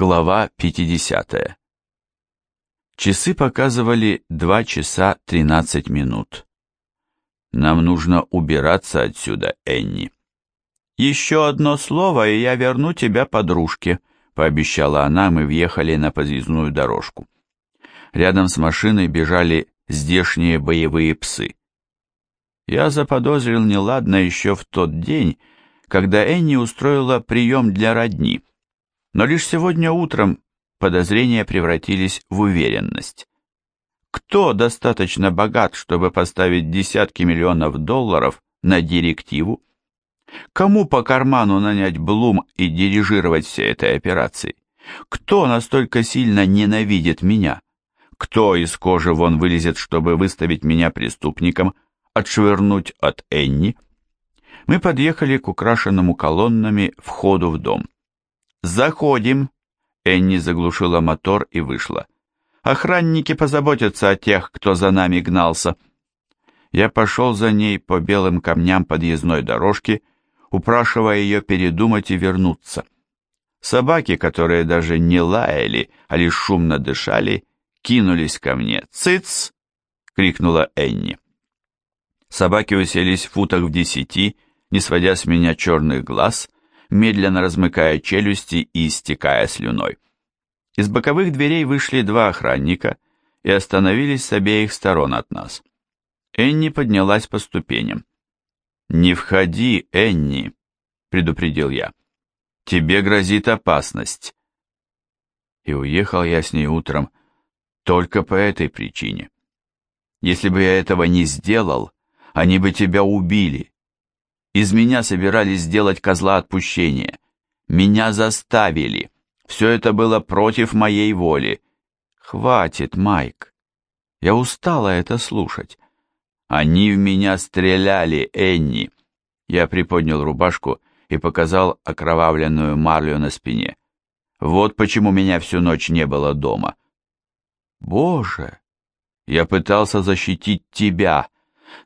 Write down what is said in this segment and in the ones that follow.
Глава 50. Часы показывали 2 часа 13 минут. Нам нужно убираться отсюда, Энни. Еще одно слово, и я верну тебя подружке, пообещала она, мы въехали на подъездную дорожку. Рядом с машиной бежали здешние боевые псы. Я заподозрил неладно еще в тот день, когда Энни устроила прием для родни но лишь сегодня утром подозрения превратились в уверенность. Кто достаточно богат, чтобы поставить десятки миллионов долларов на директиву? Кому по карману нанять Блум и дирижировать всей этой операцией? Кто настолько сильно ненавидит меня? Кто из кожи вон вылезет, чтобы выставить меня преступником, отшвырнуть от Энни? Мы подъехали к украшенному колоннами входу в дом. «Заходим!» Энни заглушила мотор и вышла. «Охранники позаботятся о тех, кто за нами гнался». Я пошел за ней по белым камням подъездной дорожки, упрашивая ее передумать и вернуться. Собаки, которые даже не лаяли, а лишь шумно дышали, кинулись ко мне. «Цыц!» — крикнула Энни. Собаки уселись в футах в десяти, не сводя с меня черных глаз, медленно размыкая челюсти и истекая слюной. Из боковых дверей вышли два охранника и остановились с обеих сторон от нас. Энни поднялась по ступеням. «Не входи, Энни», — предупредил я. «Тебе грозит опасность». И уехал я с ней утром только по этой причине. Если бы я этого не сделал, они бы тебя убили. Из меня собирались сделать козла отпущения. Меня заставили. Все это было против моей воли. Хватит, Майк. Я устала это слушать. Они в меня стреляли, Энни. Я приподнял рубашку и показал окровавленную марлю на спине. Вот почему меня всю ночь не было дома. Боже, я пытался защитить тебя.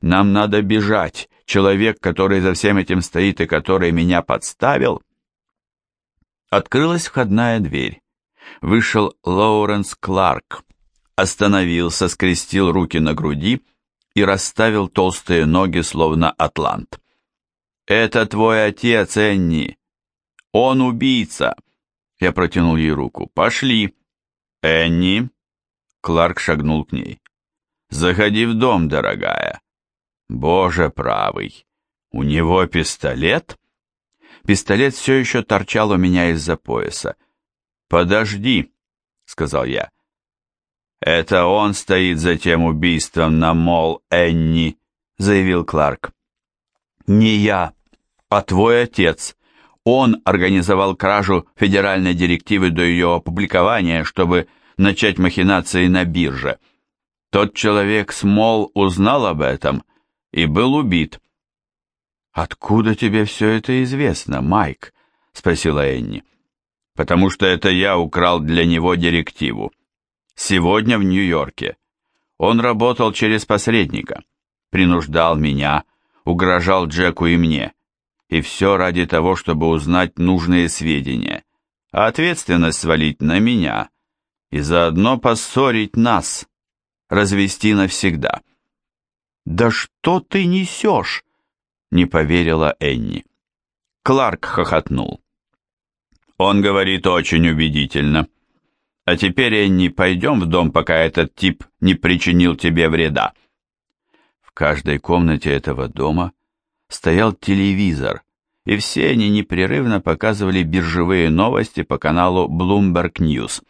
Нам надо бежать человек, который за всем этим стоит и который меня подставил? Открылась входная дверь. Вышел Лоуренс Кларк, остановился, скрестил руки на груди и расставил толстые ноги, словно атлант. «Это твой отец, Энни! Он убийца!» Я протянул ей руку. «Пошли!» «Энни!» Кларк шагнул к ней. «Заходи в дом, дорогая. Боже правый, у него пистолет? Пистолет все еще торчал у меня из-за пояса. «Подожди», — сказал я. «Это он стоит за тем убийством на мол Энни», — заявил Кларк. «Не я, а твой отец. Он организовал кражу федеральной директивы до ее опубликования, чтобы начать махинации на бирже. Тот человек Смол узнал об этом и был убит. «Откуда тебе все это известно, Майк?» — спросила Энни. «Потому что это я украл для него директиву. Сегодня в Нью-Йорке. Он работал через посредника, принуждал меня, угрожал Джеку и мне. И все ради того, чтобы узнать нужные сведения, а ответственность свалить на меня и заодно поссорить нас, развести навсегда». «Да что ты несешь?» — не поверила Энни. Кларк хохотнул. «Он говорит очень убедительно. А теперь, Энни, пойдем в дом, пока этот тип не причинил тебе вреда». В каждой комнате этого дома стоял телевизор, и все они непрерывно показывали биржевые новости по каналу Bloomberg News.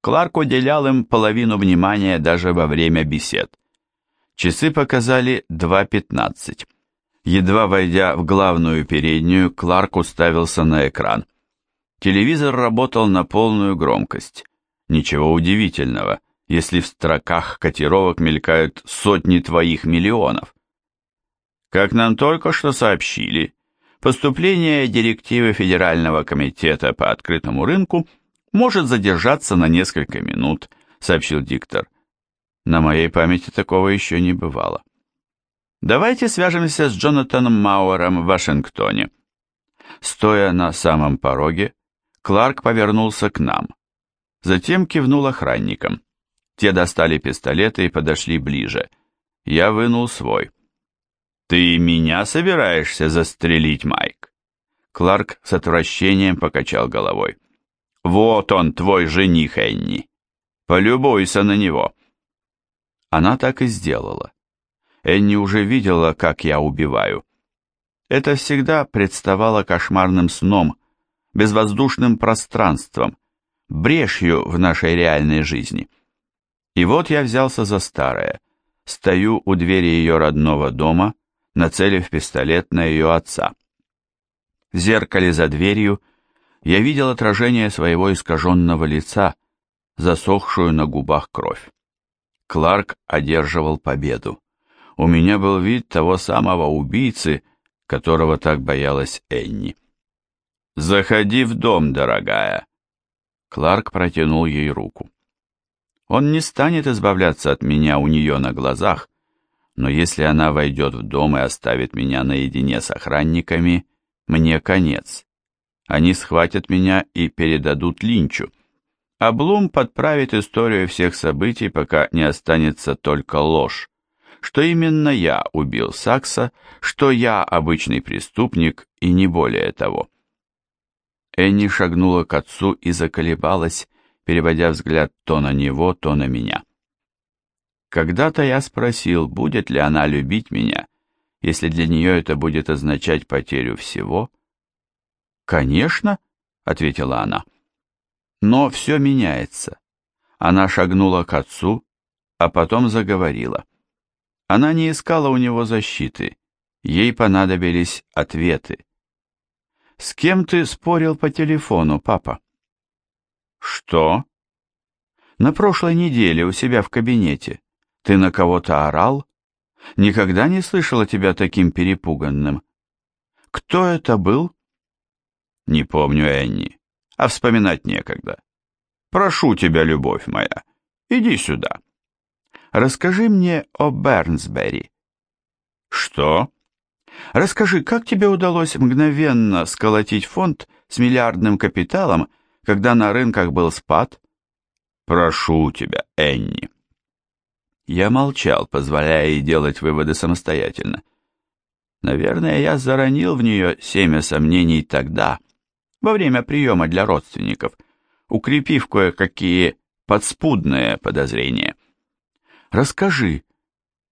Кларк уделял им половину внимания даже во время бесед. Часы показали 2.15. Едва войдя в главную переднюю, Кларк уставился на экран. Телевизор работал на полную громкость. Ничего удивительного, если в строках котировок мелькают сотни твоих миллионов. Как нам только что сообщили, поступление директивы Федерального комитета по открытому рынку может задержаться на несколько минут, сообщил диктор. На моей памяти такого еще не бывало. Давайте свяжемся с Джонатаном Мауэром в Вашингтоне. Стоя на самом пороге, Кларк повернулся к нам, Затем кивнул охранникам. Те достали пистолеты и подошли ближе. Я вынул свой. «Ты меня собираешься застрелить, Майк?» Кларк с отвращением покачал головой. «Вот он, твой жених, Энни. Полюбуйся на него». Она так и сделала. Энни уже видела, как я убиваю. Это всегда представало кошмарным сном, безвоздушным пространством, брешью в нашей реальной жизни. И вот я взялся за старое. Стою у двери ее родного дома, нацелив пистолет на ее отца. В зеркале за дверью я видел отражение своего искаженного лица, засохшую на губах кровь. Кларк одерживал победу. У меня был вид того самого убийцы, которого так боялась Энни. «Заходи в дом, дорогая!» Кларк протянул ей руку. Он не станет избавляться от меня у нее на глазах, но если она войдет в дом и оставит меня наедине с охранниками, мне конец. Они схватят меня и передадут Линчу а Блум подправит историю всех событий, пока не останется только ложь, что именно я убил Сакса, что я обычный преступник и не более того. Энни шагнула к отцу и заколебалась, переводя взгляд то на него, то на меня. Когда-то я спросил, будет ли она любить меня, если для нее это будет означать потерю всего. «Конечно», — ответила она. Но все меняется. Она шагнула к отцу, а потом заговорила. Она не искала у него защиты, ей понадобились ответы. «С кем ты спорил по телефону, папа?» «Что?» «На прошлой неделе у себя в кабинете. Ты на кого-то орал? Никогда не слышала тебя таким перепуганным. Кто это был?» «Не помню, Энни а вспоминать некогда. Прошу тебя, любовь моя, иди сюда. Расскажи мне о Бернсбери. Что? Расскажи, как тебе удалось мгновенно сколотить фонд с миллиардным капиталом, когда на рынках был спад? Прошу тебя, Энни. Я молчал, позволяя ей делать выводы самостоятельно. Наверное, я заронил в нее семя сомнений тогда, — во время приема для родственников, укрепив кое-какие подспудные подозрения. «Расскажи,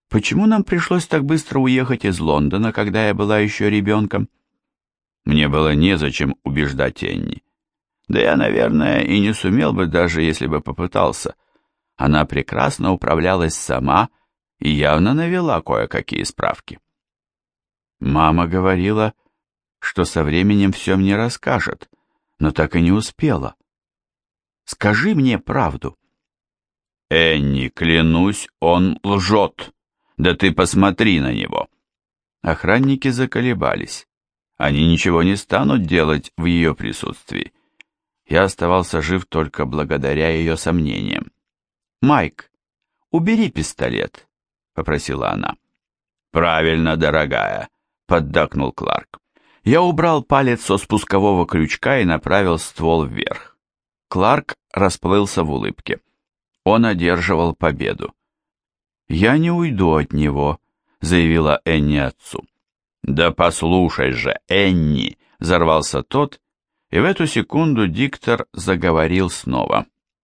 почему нам пришлось так быстро уехать из Лондона, когда я была еще ребенком?» Мне было незачем убеждать Энни. Да я, наверное, и не сумел бы, даже если бы попытался. Она прекрасно управлялась сама и явно навела кое-какие справки. Мама говорила, что со временем все мне расскажет, но так и не успела. Скажи мне правду. Энни, клянусь, он лжет. Да ты посмотри на него. Охранники заколебались. Они ничего не станут делать в ее присутствии. Я оставался жив только благодаря ее сомнениям. «Майк, убери пистолет», — попросила она. «Правильно, дорогая», — поддакнул Кларк. Я убрал палец со спускового крючка и направил ствол вверх. Кларк расплылся в улыбке. Он одерживал победу. «Я не уйду от него», — заявила Энни отцу. «Да послушай же, Энни!» — взорвался тот, и в эту секунду диктор заговорил снова.